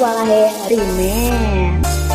Walahe Remix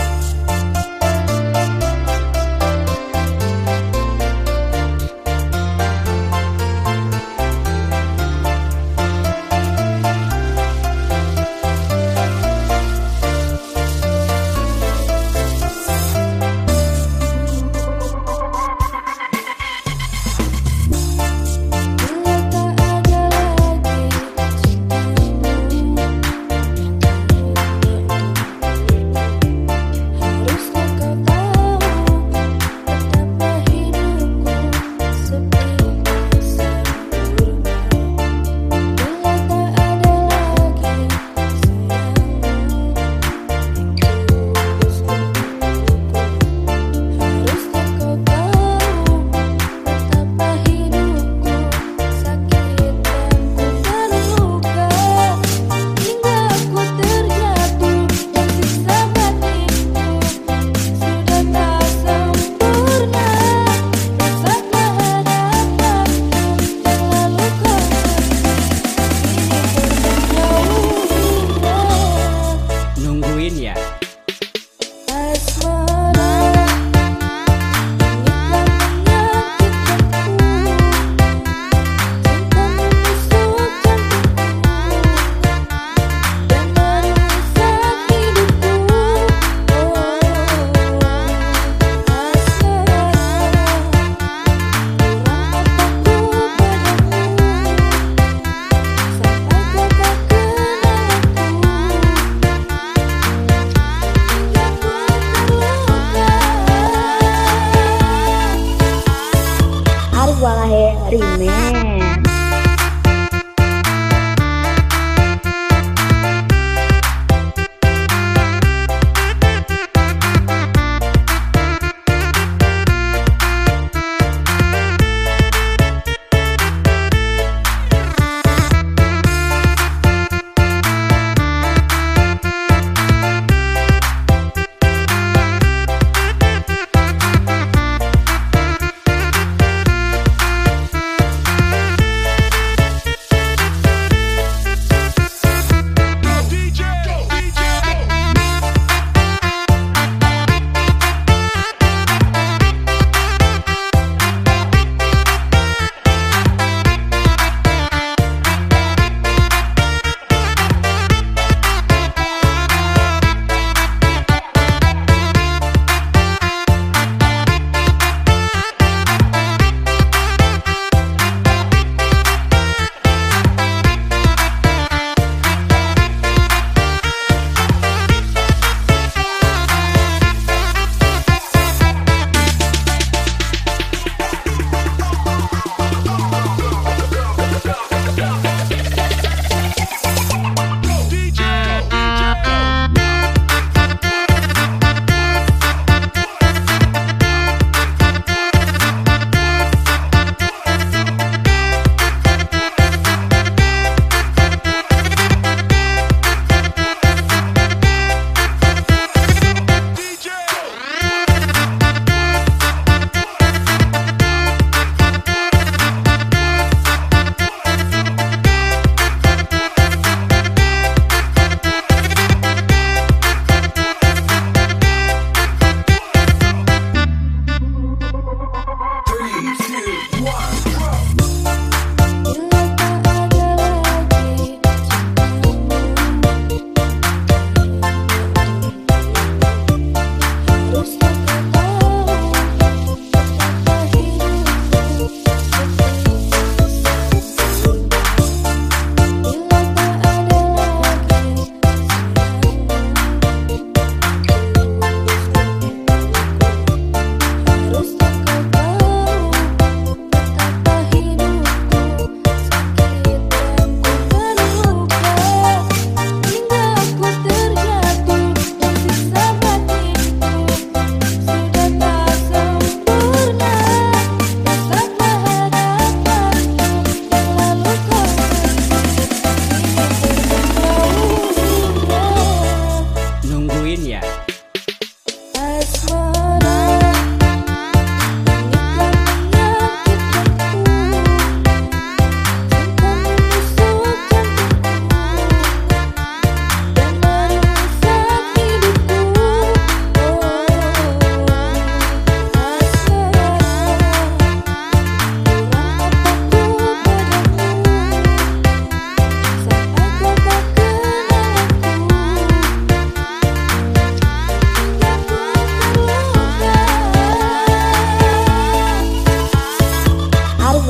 里面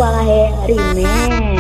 वाला है अरे मैं